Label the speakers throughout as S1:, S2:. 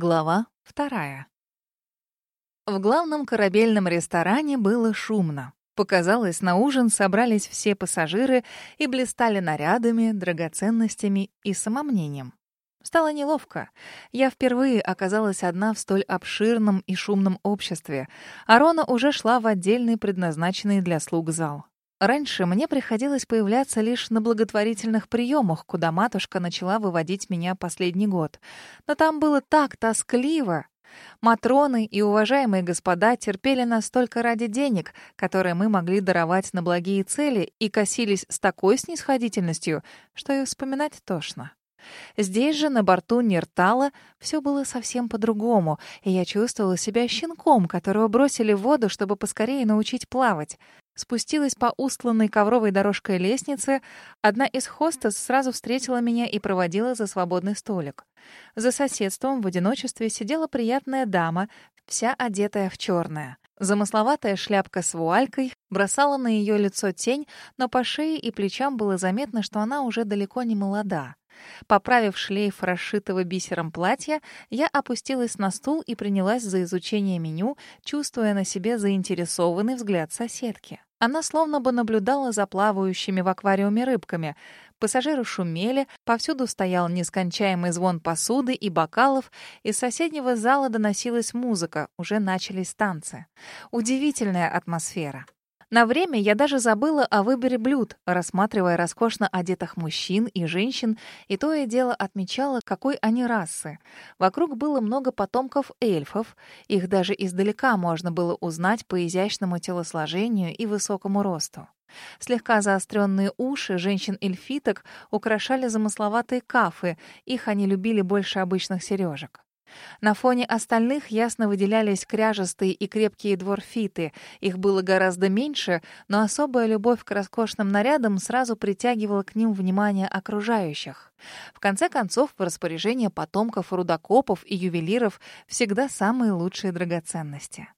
S1: Глава вторая. В главном корабельном ресторане было шумно. Показалось, на ужин собрались все пассажиры и блистали нарядами, драгоценностями и самомнением. Стало неловко. Я впервые оказалась одна в столь обширном и шумном обществе. Арона уже шла в отдельный, предназначенный для слуг зал. Раньше мне приходилось появляться лишь на благотворительных приемах, куда матушка начала выводить меня последний год. Но там было так тоскливо. Матроны и уважаемые господа терпели нас только ради денег, которые мы могли даровать на благие цели, и косились с такой снисходительностью, что и вспоминать тошно. Здесь же, на борту Нертала, все было совсем по-другому, и я чувствовала себя щенком, которого бросили в воду, чтобы поскорее научить плавать спустилась по устланной ковровой дорожкой лестнице, одна из хостес сразу встретила меня и проводила за свободный столик. За соседством в одиночестве сидела приятная дама, вся одетая в черное. Замысловатая шляпка с вуалькой бросала на ее лицо тень, но по шее и плечам было заметно, что она уже далеко не молода. Поправив шлейф расшитого бисером платья, я опустилась на стул и принялась за изучение меню, чувствуя на себе заинтересованный взгляд соседки. Она словно бы наблюдала за плавающими в аквариуме рыбками. Пассажиры шумели, повсюду стоял нескончаемый звон посуды и бокалов, из соседнего зала доносилась музыка, уже начались танцы. Удивительная атмосфера. На время я даже забыла о выборе блюд, рассматривая роскошно одетых мужчин и женщин, и то и дело отмечала, какой они расы. Вокруг было много потомков эльфов, их даже издалека можно было узнать по изящному телосложению и высокому росту. Слегка заостренные уши женщин-эльфиток украшали замысловатые кафы, их они любили больше обычных сережек. На фоне остальных ясно выделялись кряжестые и крепкие дворфиты. Их было гораздо меньше, но особая любовь к роскошным нарядам сразу притягивала к ним внимание окружающих. В конце концов, в распоряжении потомков рудокопов и ювелиров всегда самые лучшие драгоценности.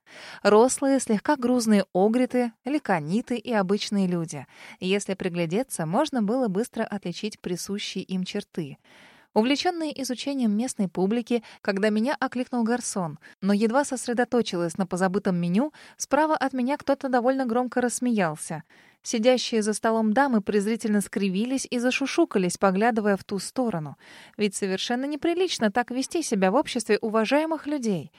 S1: Рослые, слегка грузные огриты, ликониты и обычные люди. Если приглядеться, можно было быстро отличить присущие им черты — Увлеченная изучением местной публики, когда меня окликнул гарсон, но едва сосредоточилась на позабытом меню, справа от меня кто-то довольно громко рассмеялся. Сидящие за столом дамы презрительно скривились и зашушукались, поглядывая в ту сторону. Ведь совершенно неприлично так вести себя в обществе уважаемых людей.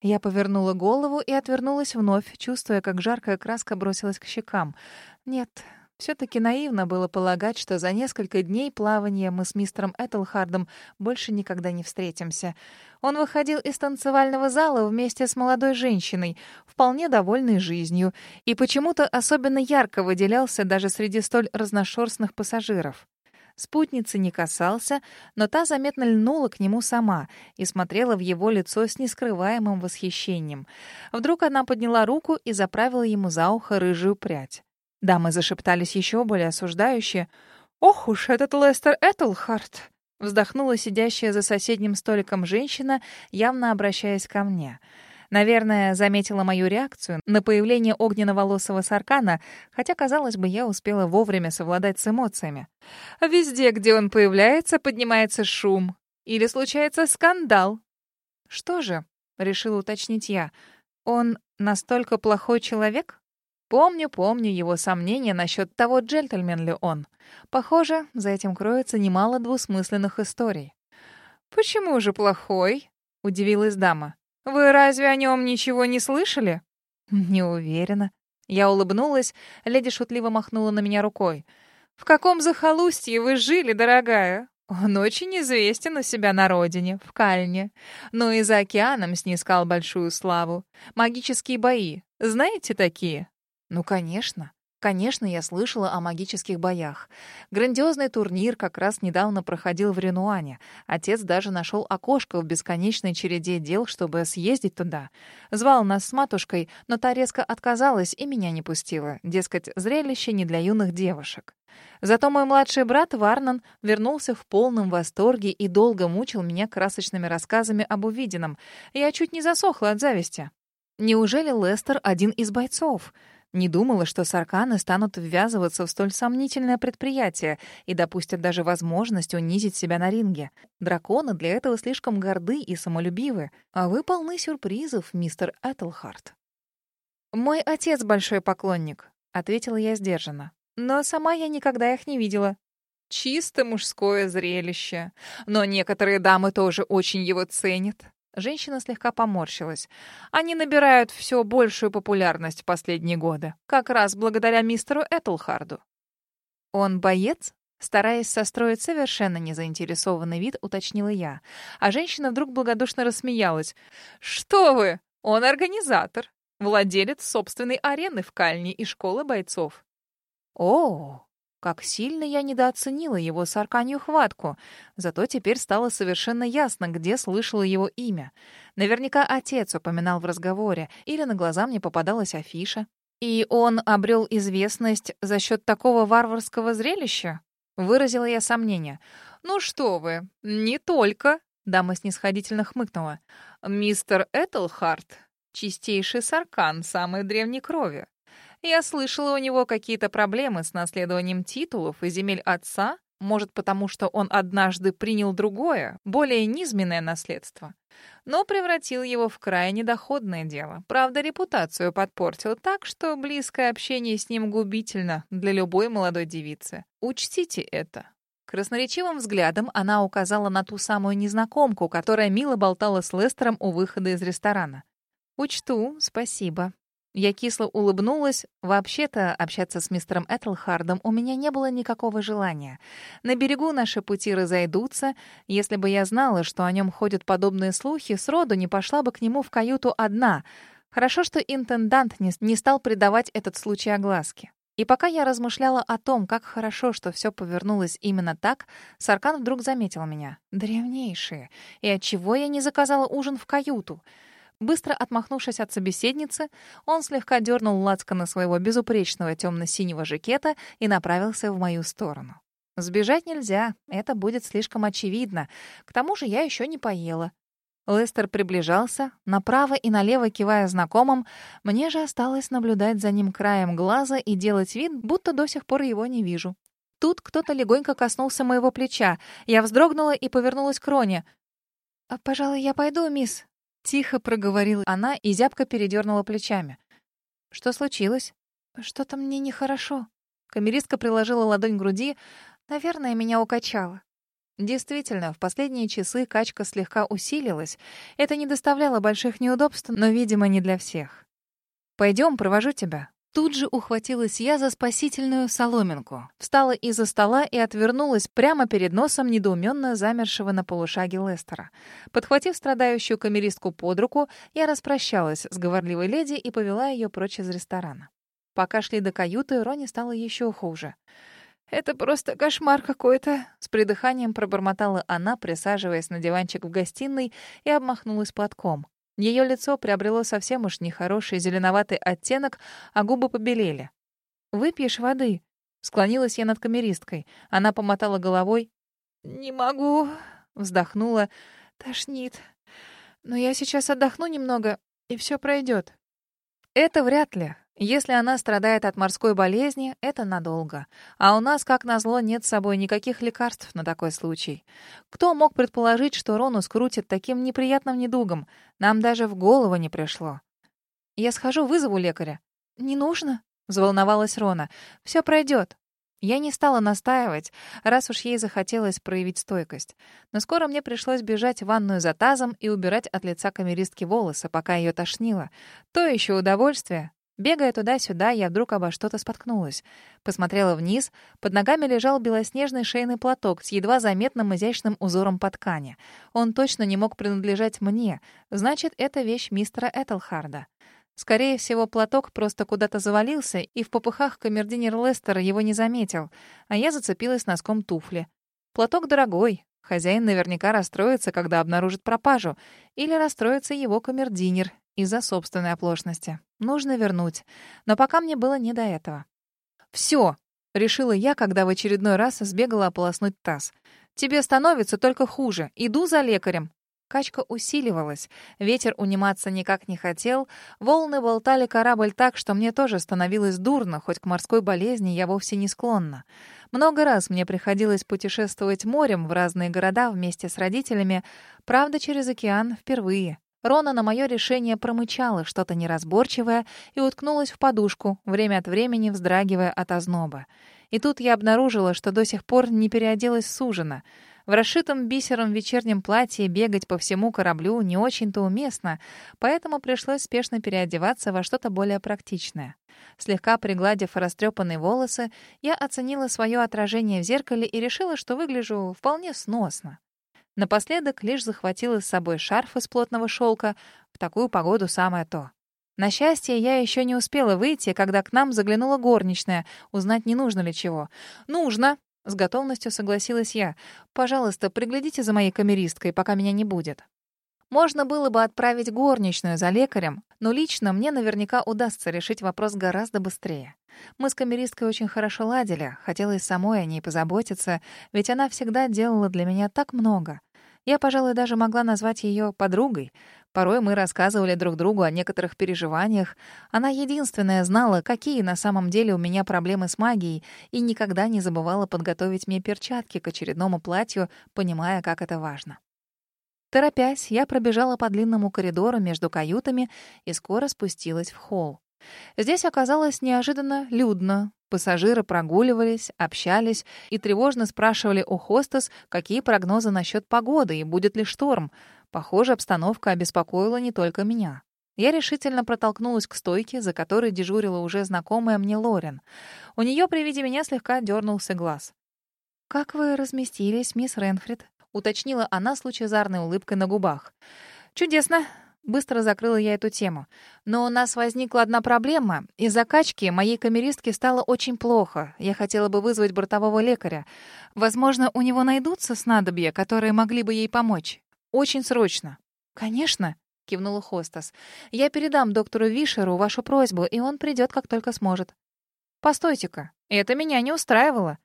S1: Я повернула голову и отвернулась вновь, чувствуя, как жаркая краска бросилась к щекам. Нет, все-таки наивно было полагать, что за несколько дней плавания мы с мистером Этельхардом больше никогда не встретимся. Он выходил из танцевального зала вместе с молодой женщиной, вполне довольной жизнью, и почему-то особенно ярко выделялся даже среди столь разношерстных пассажиров. Спутницы не касался, но та заметно льнула к нему сама и смотрела в его лицо с нескрываемым восхищением. Вдруг она подняла руку и заправила ему за ухо рыжую прядь. Дамы зашептались еще более осуждающе. «Ох уж этот Лестер Этлхарт!» Вздохнула сидящая за соседним столиком женщина, явно обращаясь ко мне. Наверное, заметила мою реакцию на появление огненно-волосого саркана, хотя, казалось бы, я успела вовремя совладать с эмоциями. Везде, где он появляется, поднимается шум. Или случается скандал. «Что же?» — решила уточнить я. «Он настолько плохой человек?» Помню, помню его сомнения насчет того, джентльмен ли он. Похоже, за этим кроется немало двусмысленных историй. «Почему же плохой?» — удивилась дама. «Вы разве о нем ничего не слышали?» «Не уверена». Я улыбнулась, леди шутливо махнула на меня рукой. «В каком захолустье вы жили, дорогая? Он очень известен у себя на родине, в Кальне. Но и за океаном снискал большую славу. Магические бои. Знаете такие?» Ну, конечно. Конечно, я слышала о магических боях. Грандиозный турнир как раз недавно проходил в Ренуане. Отец даже нашел окошко в бесконечной череде дел, чтобы съездить туда. Звал нас с матушкой, но та резко отказалась и меня не пустила. Дескать, зрелище не для юных девушек. Зато мой младший брат Варнан вернулся в полном восторге и долго мучил меня красочными рассказами об увиденном. Я чуть не засохла от зависти. Неужели Лестер один из бойцов? Не думала, что сарканы станут ввязываться в столь сомнительное предприятие и допустят даже возможность унизить себя на ринге. Драконы для этого слишком горды и самолюбивы, а вы полны сюрпризов, мистер Этельхарт. «Мой отец большой поклонник», — ответила я сдержанно. «Но сама я никогда их не видела». Чисто мужское зрелище. Но некоторые дамы тоже очень его ценят. Женщина слегка поморщилась. Они набирают все большую популярность в последние годы. Как раз благодаря мистеру Этлхарду. Он боец? Стараясь состроить совершенно незаинтересованный вид, уточнила я. А женщина вдруг благодушно рассмеялась. «Что вы! Он организатор, владелец собственной арены в Кальне и школы бойцов». «О, как сильно я недооценила его сарканью хватку. Зато теперь стало совершенно ясно, где слышала его имя. Наверняка отец упоминал в разговоре, или на глаза мне попадалась афиша. И он обрел известность за счет такого варварского зрелища? Выразила я сомнение. «Ну что вы, не только», — дама снисходительно хмыкнула. «Мистер Этлхарт — чистейший саркан самой древней крови. Я слышала, у него какие-то проблемы с наследованием титулов и земель отца, может, потому что он однажды принял другое, более низменное наследство. Но превратил его в крайне доходное дело. Правда, репутацию подпортил так, что близкое общение с ним губительно для любой молодой девицы. Учтите это. Красноречивым взглядом она указала на ту самую незнакомку, которая мило болтала с Лестером у выхода из ресторана. «Учту, спасибо», я кисло улыбнулась. Вообще-то, общаться с мистером Этлхардом у меня не было никакого желания. На берегу наши пути разойдутся. Если бы я знала, что о нем ходят подобные слухи, сроду не пошла бы к нему в каюту одна. Хорошо, что интендант не, не стал придавать этот случай огласке. И пока я размышляла о том, как хорошо, что все повернулось именно так, Саркан вдруг заметил меня. Древнейшие. И отчего я не заказала ужин в каюту? Быстро отмахнувшись от собеседницы, он слегка дернул лацкана своего безупречного темно-синего жакета и направился в мою сторону. Сбежать нельзя, это будет слишком очевидно. К тому же я еще не поела. Лестер приближался, направо и налево кивая знакомым, мне же осталось наблюдать за ним краем глаза и делать вид, будто до сих пор его не вижу. Тут кто-то легонько коснулся моего плеча. Я вздрогнула и повернулась к Роне. «А, «Пожалуй, я пойду, мисс», Тихо проговорила она и зябко передернула плечами. «Что случилось?» «Что-то мне нехорошо». Камеристка приложила ладонь к груди. «Наверное, меня укачало». Действительно, в последние часы качка слегка усилилась. Это не доставляло больших неудобств, но, видимо, не для всех. «Пойдем, провожу тебя», Тут же ухватилась я за спасительную соломинку, встала из-за стола и отвернулась прямо перед носом недоуменно замершего на полушаге Лестера. Подхватив страдающую камеристку под руку, я распрощалась с говорливой леди и повела ее прочь из ресторана. Пока шли до каюты, Рони стало еще хуже. «Это просто кошмар какой-то», — с придыханием пробормотала она, присаживаясь на диванчик в гостиной и обмахнулась платком. Ее лицо приобрело совсем уж нехороший зеленоватый оттенок, а губы побелели. «Выпьешь воды?» Склонилась я над камеристкой. Она помотала головой. «Не могу», — вздохнула. «Тошнит. Но я сейчас отдохну немного, и все пройдет». «Это вряд ли. Если она страдает от морской болезни, это надолго. А у нас, как назло, нет с собой никаких лекарств на такой случай. Кто мог предположить, что Рону скрутит таким неприятным недугом? Нам даже в голову не пришло. Я схожу, вызову лекаря. Не нужно, взволновалась Рона. Все пройдет. Я не стала настаивать, раз уж ей захотелось проявить стойкость. Но скоро мне пришлось бежать в ванную за тазом и убирать от лица камеристки волосы, пока ее тошнило. То еще удовольствие. Бегая туда-сюда, я вдруг обо что-то споткнулась. Посмотрела вниз. Под ногами лежал белоснежный шейный платок с едва заметным изящным узором по ткани. Он точно не мог принадлежать мне. Значит, это вещь мистера Этельхарда. Скорее всего, платок просто куда-то завалился, и в попыхах камердинер Лестера его не заметил, а я зацепилась носком туфли. Платок дорогой. Хозяин наверняка расстроится, когда обнаружит пропажу. Или расстроится его камердинер, из-за собственной оплошности. Нужно вернуть. Но пока мне было не до этого. «Все!» — решила я, когда в очередной раз сбегала ополоснуть таз. «Тебе становится только хуже. Иду за лекарем». Качка усиливалась, ветер униматься никак не хотел, волны болтали корабль так, что мне тоже становилось дурно, хоть к морской болезни я вовсе не склонна. Много раз мне приходилось путешествовать морем в разные города вместе с родителями, правда, через океан впервые. Рона на мое решение промычала что-то неразборчивое и уткнулась в подушку, время от времени вздрагивая от озноба. И тут я обнаружила, что до сих пор не переоделась с в расшитом бисером вечернем платье бегать по всему кораблю не очень-то уместно, поэтому пришлось спешно переодеваться во что-то более практичное. Слегка пригладив растрепанные волосы, я оценила свое отражение в зеркале и решила, что выгляжу вполне сносно. Напоследок лишь захватила с собой шарф из плотного шелка. В такую погоду самое то. На счастье, я еще не успела выйти, когда к нам заглянула горничная, узнать, не нужно ли чего. «Нужно!» С готовностью согласилась я. «Пожалуйста, приглядите за моей камеристкой, пока меня не будет». Можно было бы отправить горничную за лекарем, но лично мне наверняка удастся решить вопрос гораздо быстрее. Мы с камеристкой очень хорошо ладили, хотелось самой о ней позаботиться, ведь она всегда делала для меня так много. Я, пожалуй, даже могла назвать ее подругой. Порой мы рассказывали друг другу о некоторых переживаниях. Она единственная знала, какие на самом деле у меня проблемы с магией, и никогда не забывала подготовить мне перчатки к очередному платью, понимая, как это важно. Торопясь, я пробежала по длинному коридору между каютами и скоро спустилась в холл. Здесь оказалось неожиданно людно. Пассажиры прогуливались, общались и тревожно спрашивали у хостес, какие прогнозы насчет погоды и будет ли шторм. Похоже, обстановка обеспокоила не только меня. Я решительно протолкнулась к стойке, за которой дежурила уже знакомая мне Лорен. У нее при виде меня слегка дернулся глаз. «Как вы разместились, мисс Ренфрид?» — уточнила она с лучезарной улыбкой на губах. «Чудесно!» — быстро закрыла я эту тему. «Но у нас возникла одна проблема. Из-за качки моей камеристке стало очень плохо. Я хотела бы вызвать бортового лекаря. Возможно, у него найдутся снадобья, которые могли бы ей помочь. Очень срочно». «Конечно», — кивнула Хостас. «Я передам доктору Вишеру вашу просьбу, и он придет, как только сможет». «Постойте-ка, это меня не устраивало».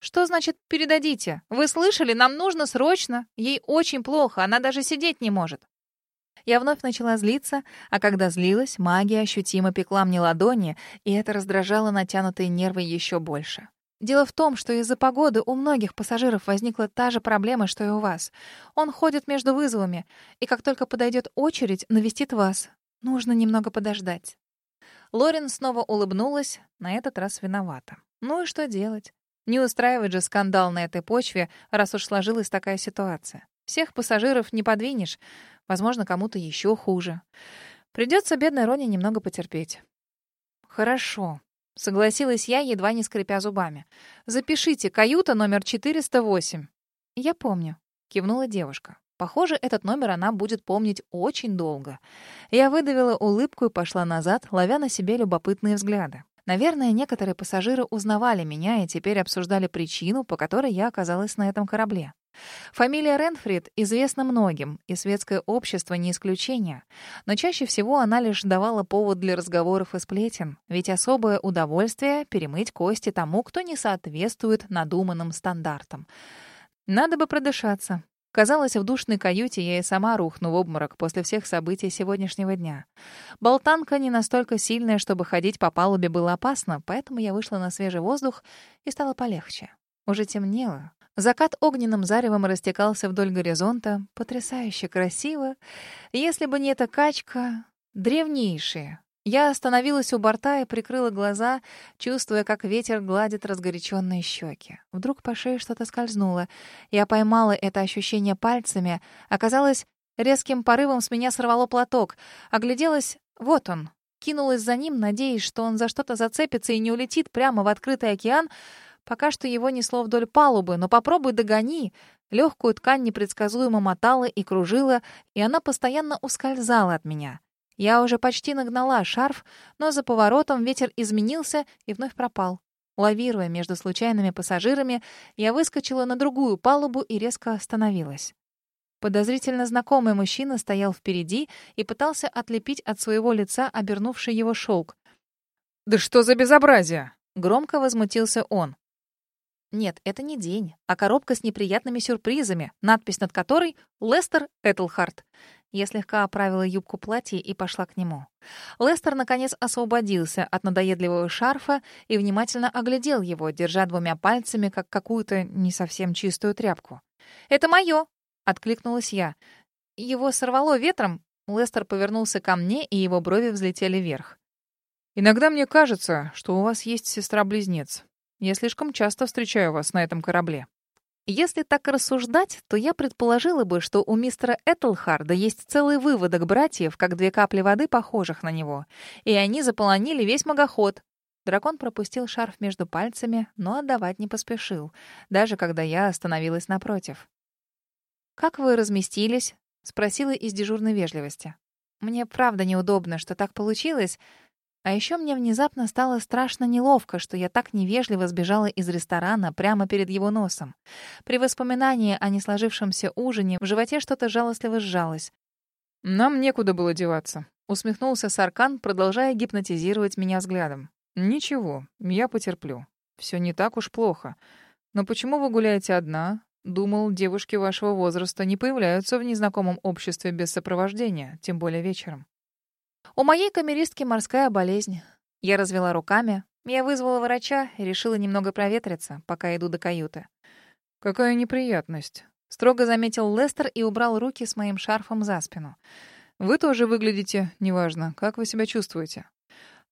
S1: «Что значит «передадите»? Вы слышали? Нам нужно срочно. Ей очень плохо, она даже сидеть не может». Я вновь начала злиться, а когда злилась, магия ощутимо пекла мне ладони, и это раздражало натянутые нервы еще больше. Дело в том, что из-за погоды у многих пассажиров возникла та же проблема, что и у вас. Он ходит между вызовами, и как только подойдет очередь, навестит вас. Нужно немного подождать. Лорен снова улыбнулась, на этот раз виновата. Ну и что делать? Не устраивать же скандал на этой почве, раз уж сложилась такая ситуация. Всех пассажиров не подвинешь. Возможно, кому-то еще хуже. Придется бедной Роне немного потерпеть. Хорошо. Согласилась я, едва не скрипя зубами. «Запишите, каюта номер 408». «Я помню», — кивнула девушка. Похоже, этот номер она будет помнить очень долго. Я выдавила улыбку и пошла назад, ловя на себе любопытные взгляды. Наверное, некоторые пассажиры узнавали меня и теперь обсуждали причину, по которой я оказалась на этом корабле. Фамилия Ренфрид известна многим, и светское общество не исключение. Но чаще всего она лишь давала повод для разговоров и сплетен, ведь особое удовольствие — перемыть кости тому, кто не соответствует надуманным стандартам. Надо бы продышаться. Казалось, в душной каюте я и сама рухну в обморок после всех событий сегодняшнего дня. Болтанка не настолько сильная, чтобы ходить по палубе было опасно, поэтому я вышла на свежий воздух и стало полегче. Уже темнело, Закат огненным заревом растекался вдоль горизонта. Потрясающе красиво. Если бы не эта качка... Древнейшие. Я остановилась у борта и прикрыла глаза, чувствуя, как ветер гладит разгоряченные щеки. Вдруг по шее что-то скользнуло. Я поймала это ощущение пальцами. Оказалось, резким порывом с меня сорвало платок. Огляделась — вот он. Кинулась за ним, надеясь, что он за что-то зацепится и не улетит прямо в открытый океан — Пока что его несло вдоль палубы, но попробуй догони. Легкую ткань непредсказуемо мотала и кружила, и она постоянно ускользала от меня. Я уже почти нагнала шарф, но за поворотом ветер изменился и вновь пропал. Лавируя между случайными пассажирами, я выскочила на другую палубу и резко остановилась. Подозрительно знакомый мужчина стоял впереди и пытался отлепить от своего лица обернувший его шелк.
S2: «Да что за безобразие!»
S1: — громко возмутился он. Нет, это не день, а коробка с неприятными сюрпризами, надпись над которой «Лестер Этлхарт». Я слегка оправила юбку платья и пошла к нему. Лестер, наконец, освободился от надоедливого шарфа и внимательно оглядел его, держа двумя пальцами, как какую-то не совсем чистую тряпку. «Это мое!» — откликнулась я. Его сорвало ветром. Лестер повернулся ко мне, и его брови взлетели вверх.
S2: «Иногда мне кажется, что у вас есть сестра-близнец. Я слишком часто встречаю вас на этом корабле».
S1: Если так рассуждать, то я предположила бы, что у мистера Этлхарда есть целый выводок братьев, как две капли воды, похожих на него. И они заполонили весь магоход. Дракон пропустил шарф между пальцами, но отдавать не поспешил, даже когда я остановилась напротив. «Как вы разместились?» — спросила из дежурной вежливости. «Мне правда неудобно, что так получилось, а еще мне внезапно стало страшно неловко, что я так невежливо сбежала из ресторана прямо перед его носом. При воспоминании о несложившемся ужине в животе что-то жалостливо сжалось.
S2: «Нам некуда было деваться», — усмехнулся Саркан, продолжая гипнотизировать меня взглядом. «Ничего, я потерплю. Все не так уж плохо. Но почему вы гуляете одна? Думал, девушки вашего возраста не появляются в незнакомом обществе без сопровождения, тем более вечером».
S1: У моей камеристки морская болезнь. Я развела руками. Я вызвала врача и решила немного проветриться, пока иду до каюты.
S2: «Какая неприятность», — строго заметил Лестер и убрал руки с моим шарфом за спину. «Вы тоже выглядите, неважно, как вы себя чувствуете».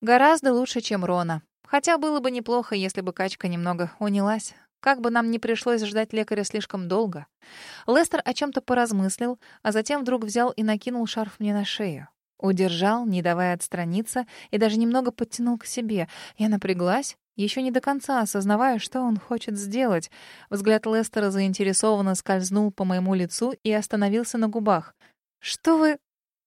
S1: «Гораздо лучше, чем Рона. Хотя было бы неплохо, если бы качка немного унялась. Как бы нам не пришлось ждать лекаря слишком долго». Лестер о чем-то поразмыслил, а затем вдруг взял и накинул шарф мне на шею. Удержал, не давая отстраниться, и даже немного подтянул к себе. Я напряглась, еще не до конца осознавая, что он хочет сделать. Взгляд Лестера заинтересованно скользнул по моему лицу и остановился на губах. «Что вы...»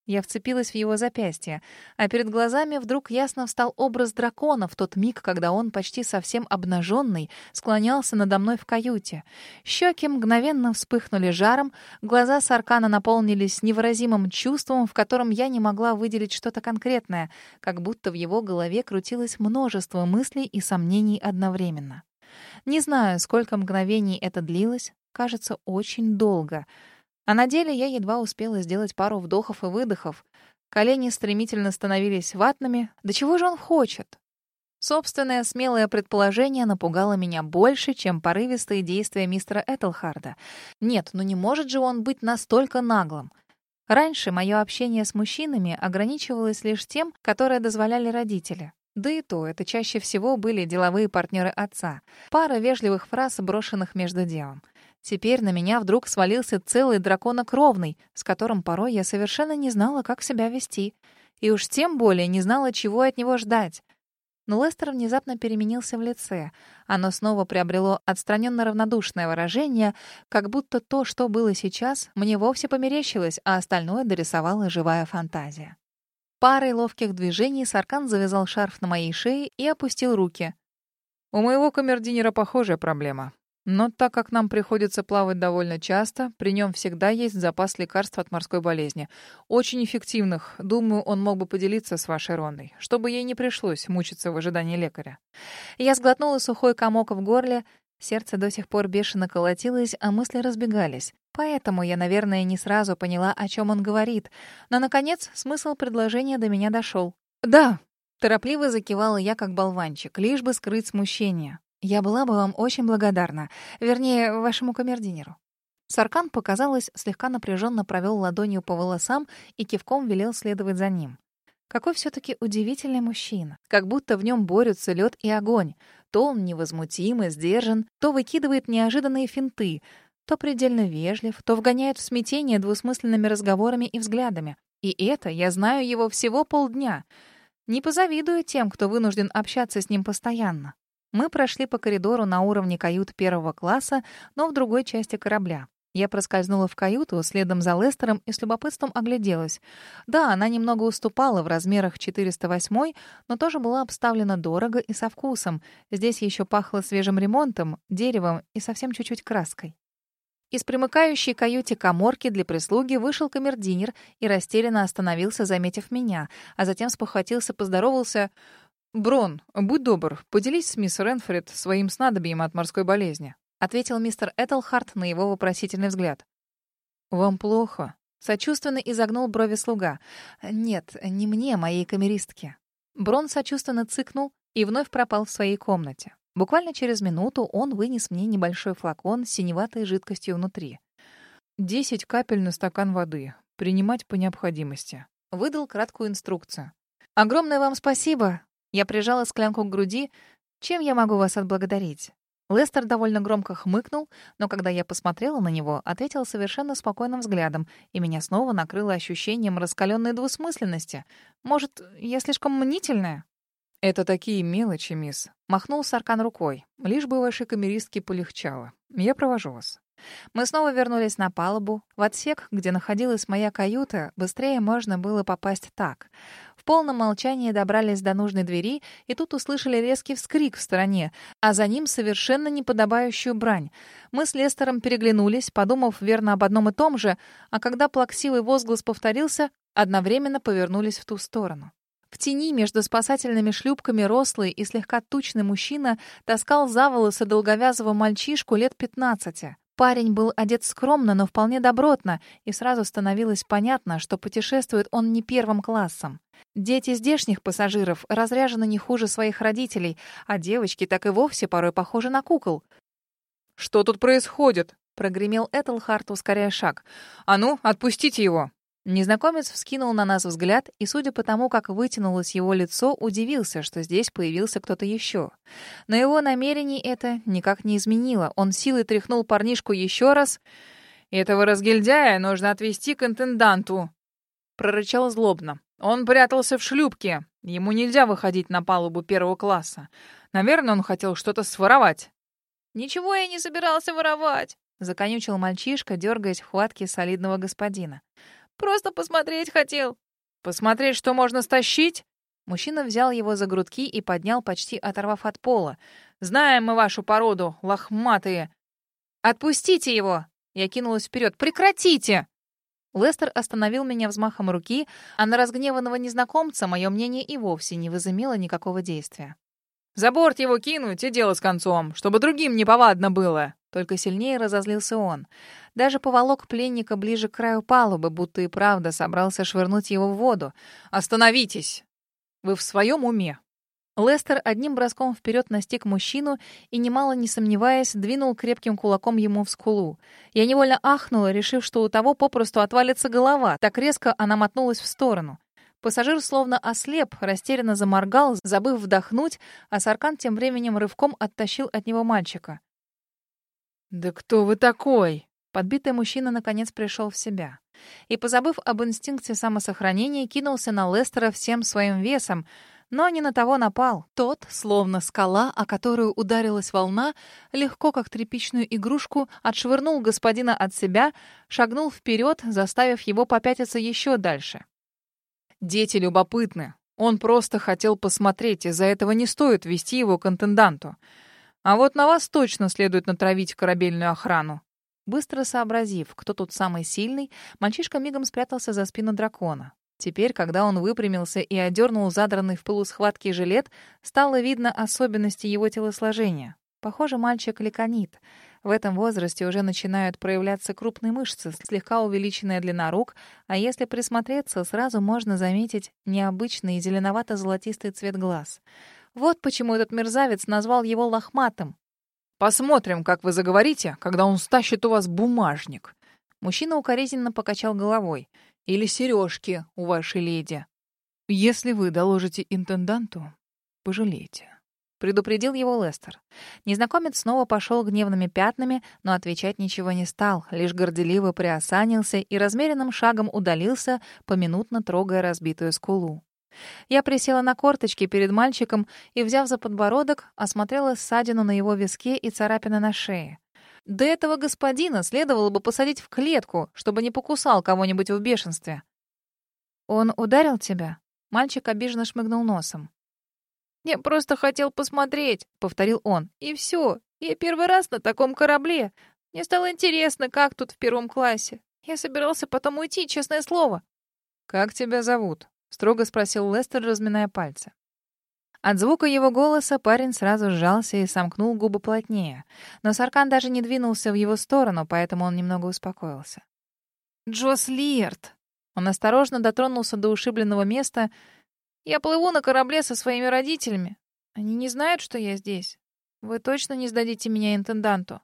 S1: Я вцепилась в его запястье, а перед глазами вдруг ясно встал образ дракона в тот миг, когда он, почти совсем обнаженный, склонялся надо мной в каюте. Щеки мгновенно вспыхнули жаром, глаза Саркана наполнились невыразимым чувством, в котором я не могла выделить что-то конкретное, как будто в его голове крутилось множество мыслей и сомнений одновременно. Не знаю, сколько мгновений это длилось, кажется, очень долго — а на деле я едва успела сделать пару вдохов и выдохов. Колени стремительно становились ватными. Да чего же он хочет? Собственное смелое предположение напугало меня больше, чем порывистые действия мистера Этельхарда. Нет, ну не может же он быть настолько наглым. Раньше мое общение с мужчинами ограничивалось лишь тем, которое дозволяли родители. Да и то, это чаще всего были деловые партнеры отца. Пара вежливых фраз, брошенных между делом. Теперь на меня вдруг свалился целый драконокровный, с которым порой я совершенно не знала, как себя вести. И уж тем более не знала, чего от него ждать. Но Лестер внезапно переменился в лице. Оно снова приобрело отстраненно равнодушное выражение, как будто то, что было сейчас, мне вовсе померещилось, а остальное дорисовала живая фантазия. Парой ловких движений Саркан завязал шарф на моей шее и опустил руки.
S2: «У моего камердинера похожая проблема. Но так как нам приходится плавать довольно часто, при нем всегда есть запас лекарств от морской болезни. Очень эффективных. Думаю, он мог бы поделиться с вашей Ронной, чтобы ей не пришлось мучиться в ожидании лекаря.
S1: Я сглотнула сухой комок в горле. Сердце до сих пор бешено колотилось, а мысли разбегались. Поэтому я, наверное, не сразу поняла, о чем он говорит. Но, наконец, смысл предложения до меня дошел. «Да», — торопливо закивала я, как болванчик, лишь бы скрыть смущение. Я была бы вам очень благодарна. Вернее, вашему камердинеру. Саркан, показалось, слегка напряженно провел ладонью по волосам и кивком велел следовать за ним. Какой все-таки удивительный мужчина. Как будто в нем борются лед и огонь. То он невозмутим и сдержан, то выкидывает неожиданные финты, то предельно вежлив, то вгоняет в смятение двусмысленными разговорами и взглядами. И это я знаю его всего полдня. Не позавидую тем, кто вынужден общаться с ним постоянно. Мы прошли по коридору на уровне кают первого класса, но в другой части корабля. Я проскользнула в каюту следом за Лестером и с любопытством огляделась. Да, она немного уступала в размерах 408, но тоже была обставлена дорого и со вкусом. Здесь еще пахло свежим ремонтом, деревом и совсем чуть-чуть краской. Из примыкающей каюте коморки для прислуги вышел камердинер и растерянно остановился, заметив меня, а затем спохватился, поздоровался.
S2: «Брон, будь добр, поделись с мисс Ренфрид своим снадобьем от морской болезни», ответил мистер Этельхарт на его вопросительный взгляд. «Вам плохо?» Сочувственно изогнул брови слуга. «Нет, не мне, моей камеристке». Брон сочувственно цыкнул и вновь пропал в своей комнате. Буквально через минуту он вынес мне небольшой флакон с синеватой жидкостью внутри. «Десять капель на стакан воды. Принимать по необходимости». Выдал краткую инструкцию. «Огромное вам спасибо!» Я прижала склянку к груди. «Чем я могу вас отблагодарить?» Лестер довольно громко хмыкнул, но когда я посмотрела на него, ответил совершенно спокойным взглядом, и меня снова накрыло ощущением раскаленной двусмысленности. Может, я слишком мнительная? «Это такие мелочи, мисс», — махнул Саркан рукой. «Лишь бы вашей камеристке полегчало. Я провожу вас». Мы снова вернулись на палубу. В отсек, где находилась моя каюта, быстрее можно было попасть так. В полном молчании добрались до нужной двери, и тут услышали резкий вскрик в стороне, а за ним совершенно неподобающую брань. Мы с Лестером переглянулись, подумав верно об одном и том же, а когда плаксивый возглас повторился, одновременно повернулись в ту сторону. В тени между спасательными шлюпками рослый и слегка тучный мужчина таскал за волосы долговязого мальчишку лет пятнадцати. Парень был одет скромно, но вполне добротно, и сразу становилось понятно, что путешествует он не первым классом. Дети здешних пассажиров разряжены не хуже своих родителей, а девочки так и вовсе порой похожи на кукол.
S3: «Что тут происходит?»
S2: — прогремел Этельхарт, ускоряя шаг. «А ну, отпустите его!» Незнакомец вскинул на нас взгляд и, судя по тому, как вытянулось его лицо, удивился, что здесь появился кто-то еще. Но его намерений это никак не изменило. Он силой тряхнул парнишку еще раз.
S3: «Этого разгильдяя нужно отвезти к интенданту», — прорычал злобно. «Он прятался в шлюпке. Ему нельзя выходить на палубу первого класса. Наверное, он хотел что-то своровать».
S1: «Ничего я не собирался воровать», — законючил мальчишка, дергаясь в хватке солидного господина. Просто посмотреть хотел».
S3: «Посмотреть, что можно стащить?»
S2: Мужчина взял его за грудки и поднял, почти оторвав от пола.
S3: «Знаем мы вашу породу, лохматые!»
S2: «Отпустите его!» Я кинулась вперед. «Прекратите!» Лестер остановил меня взмахом руки, а на разгневанного незнакомца мое мнение и вовсе не возымело никакого действия.
S3: «За борт его кинуть и дело с концом, чтобы другим неповадно было!»
S2: Только сильнее разозлился он. Даже поволок пленника ближе к краю палубы, будто и правда собрался швырнуть его в воду.
S3: «Остановитесь! Вы в своем уме?»
S2: Лестер одним броском вперед настиг мужчину и, немало не сомневаясь, двинул крепким кулаком ему в скулу. Я невольно ахнула, решив, что у того попросту отвалится голова. Так резко она мотнулась в сторону. Пассажир словно ослеп, растерянно заморгал, забыв вдохнуть, а Саркан тем временем рывком оттащил от него мальчика.
S3: «Да кто вы такой?»
S2: Подбитый мужчина наконец пришел в себя. И, позабыв об инстинкте самосохранения, кинулся на Лестера всем своим весом, но не на того напал. Тот, словно скала, о которую ударилась волна, легко, как тряпичную игрушку, отшвырнул господина от себя, шагнул вперед, заставив его попятиться еще дальше.
S3: «Дети любопытны. Он просто хотел посмотреть, из-за этого не стоит вести его к интенданту. А вот на вас точно следует натравить корабельную охрану.
S2: Быстро сообразив, кто тут самый сильный, мальчишка мигом спрятался за спину дракона. Теперь, когда он выпрямился и одернул задранный в полусхватке жилет, стало видно особенности его телосложения. Похоже, мальчик леконит. В этом возрасте уже начинают проявляться крупные мышцы, слегка увеличенная длина рук, а если присмотреться, сразу можно заметить необычный зеленовато-золотистый цвет глаз. Вот почему этот мерзавец назвал его лохматым.
S3: «Посмотрим, как вы заговорите, когда он стащит у вас бумажник».
S2: Мужчина укоризненно покачал головой. «Или сережки у вашей леди».
S3: «Если вы доложите интенданту, пожалеете», — предупредил его Лестер.
S2: Незнакомец снова пошел гневными пятнами, но отвечать ничего не стал, лишь горделиво приосанился и размеренным шагом удалился, поминутно трогая разбитую скулу. Я присела на корточки перед мальчиком и, взяв за подбородок, осмотрела ссадину на его виске и царапины на шее. До этого господина следовало бы посадить в клетку, чтобы не покусал кого-нибудь в бешенстве. «Он ударил тебя?» Мальчик обиженно шмыгнул носом.
S1: «Я просто хотел посмотреть», — повторил он. «И все. Я первый раз на таком корабле. Мне стало интересно, как тут в первом классе. Я собирался потом уйти, честное слово».
S2: «Как тебя зовут?» — строго спросил Лестер, разминая пальцы.
S1: От звука его голоса парень сразу сжался и сомкнул губы плотнее. Но Саркан даже не двинулся в его сторону, поэтому он немного успокоился. «Джос Лиерт!» Он осторожно дотронулся до ушибленного места. «Я плыву на корабле со своими родителями. Они не знают, что я здесь. Вы точно не сдадите меня интенданту?»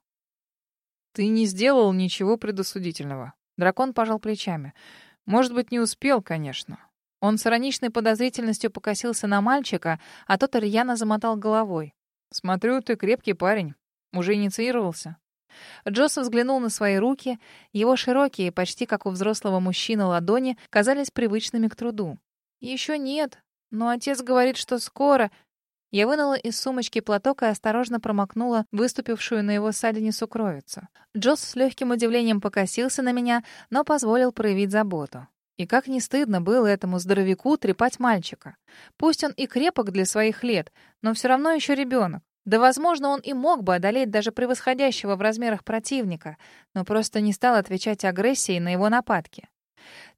S2: «Ты не сделал ничего предосудительного». Дракон пожал плечами. «Может быть, не успел, конечно. Он с ироничной подозрительностью покосился на мальчика, а тот рьяно замотал головой. «Смотрю, ты крепкий парень. Уже инициировался?» Джосс взглянул на свои руки. Его широкие, почти как у взрослого мужчины, ладони казались привычными к труду.
S1: «Еще нет, но отец говорит, что скоро...» Я вынула из сумочки платок и осторожно промокнула выступившую на его ссадине сукровицу. Джосс с легким удивлением покосился на меня, но позволил проявить заботу. И как не стыдно было этому здоровяку трепать мальчика. Пусть он и крепок для своих лет, но все равно еще ребенок. Да, возможно, он и мог бы одолеть даже превосходящего в размерах противника, но просто не стал отвечать агрессией на его нападки.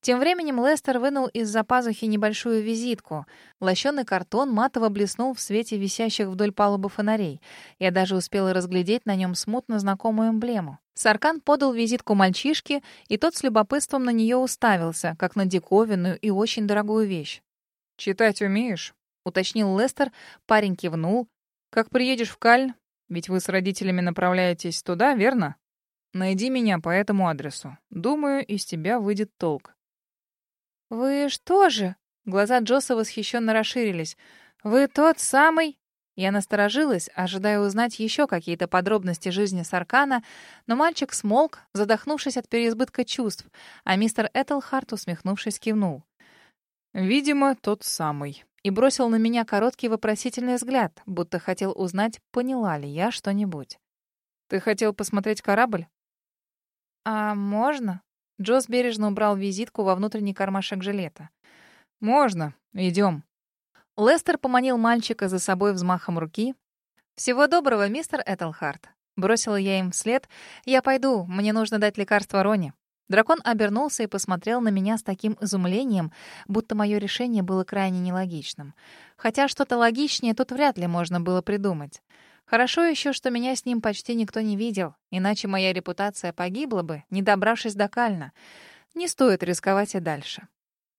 S1: Тем временем Лестер вынул из-за пазухи небольшую визитку. Лощеный картон матово блеснул в свете висящих вдоль палубы фонарей. Я даже успела разглядеть на нем смутно знакомую эмблему. Саркан подал визитку мальчишке, и тот с любопытством на нее уставился, как на диковинную и очень дорогую вещь.
S2: «Читать умеешь?»
S1: — уточнил Лестер. Парень кивнул.
S2: «Как приедешь в Кальн? Ведь вы с родителями направляетесь туда, верно?» Найди меня по этому адресу. Думаю, из тебя выйдет толк.
S1: Вы что же? Глаза Джосса восхищенно расширились. Вы тот самый? Я насторожилась, ожидая узнать еще какие-то подробности жизни Саркана, но мальчик смолк, задохнувшись от переизбытка чувств, а мистер Этельхарт, усмехнувшись, кивнул.
S2: «Видимо, тот самый».
S1: И бросил на меня короткий вопросительный взгляд, будто хотел узнать, поняла ли я что-нибудь.
S2: «Ты хотел посмотреть корабль?»
S1: «А можно?» Джос бережно убрал визитку во внутренний кармашек жилета.
S2: «Можно. Идем».
S1: Лестер поманил мальчика за собой взмахом руки. «Всего доброго, мистер Этельхарт». Бросила я им вслед. «Я пойду. Мне нужно дать лекарство Роне». Дракон обернулся и посмотрел на меня с таким изумлением, будто мое решение было крайне нелогичным. Хотя что-то логичнее тут вряд ли можно было придумать. Хорошо еще, что меня с ним почти никто не видел, иначе моя репутация погибла бы, не добравшись до Кальна. Не стоит рисковать и дальше.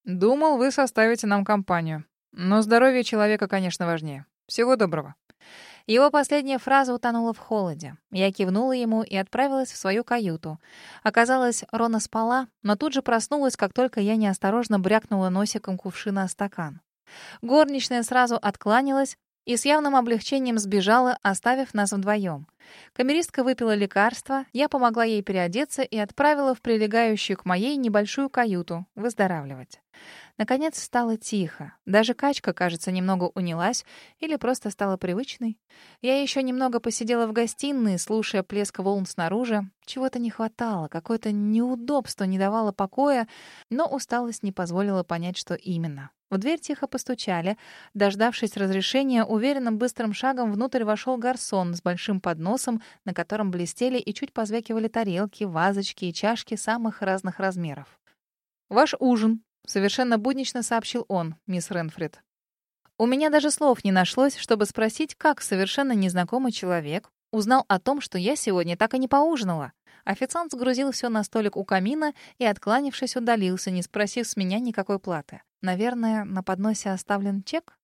S2: Думал, вы составите нам компанию. Но здоровье человека, конечно, важнее. Всего доброго.
S1: Его последняя фраза утонула в холоде. Я кивнула ему и отправилась в свою каюту. Оказалось, Рона спала, но тут же проснулась, как только я неосторожно брякнула носиком кувшина о стакан. Горничная сразу откланялась, и с явным облегчением сбежала, оставив нас вдвоем. Камеристка выпила лекарство, я помогла ей переодеться и отправила в прилегающую к моей небольшую каюту выздоравливать. Наконец стало тихо. Даже качка, кажется, немного унялась или просто стала привычной. Я еще немного посидела в гостиной, слушая плеск волн снаружи. Чего-то не хватало, какое-то неудобство не давало покоя, но усталость не позволила понять, что именно. В дверь тихо постучали. Дождавшись разрешения, уверенным быстрым шагом внутрь вошел гарсон с большим подносом, на котором блестели и чуть позвякивали тарелки, вазочки и чашки самых разных размеров. «Ваш ужин», — совершенно буднично сообщил он, мисс Ренфрид. У меня даже слов не нашлось, чтобы спросить, как совершенно незнакомый человек узнал о том, что я сегодня так и не поужинала. Официант сгрузил все на столик у камина и, откланившись, удалился, не спросив с меня никакой платы. Наверное, на подносе оставлен чек?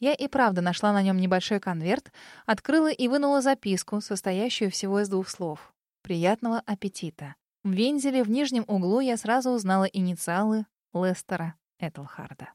S1: Я и правда нашла на нем небольшой конверт, открыла и вынула записку, состоящую всего из двух слов. «Приятного аппетита». В вензеле в нижнем углу я сразу узнала инициалы Лестера Этлхарда.